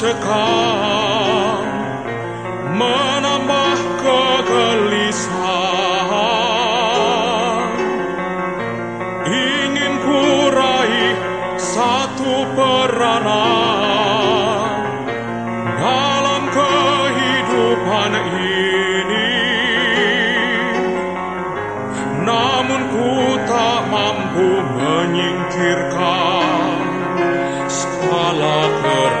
mencekam menambah kegelisahan. Ingin ku raih satu peranan dalam kehidupan ini. Namun ku tak mampu menyingkirkan skala keresahan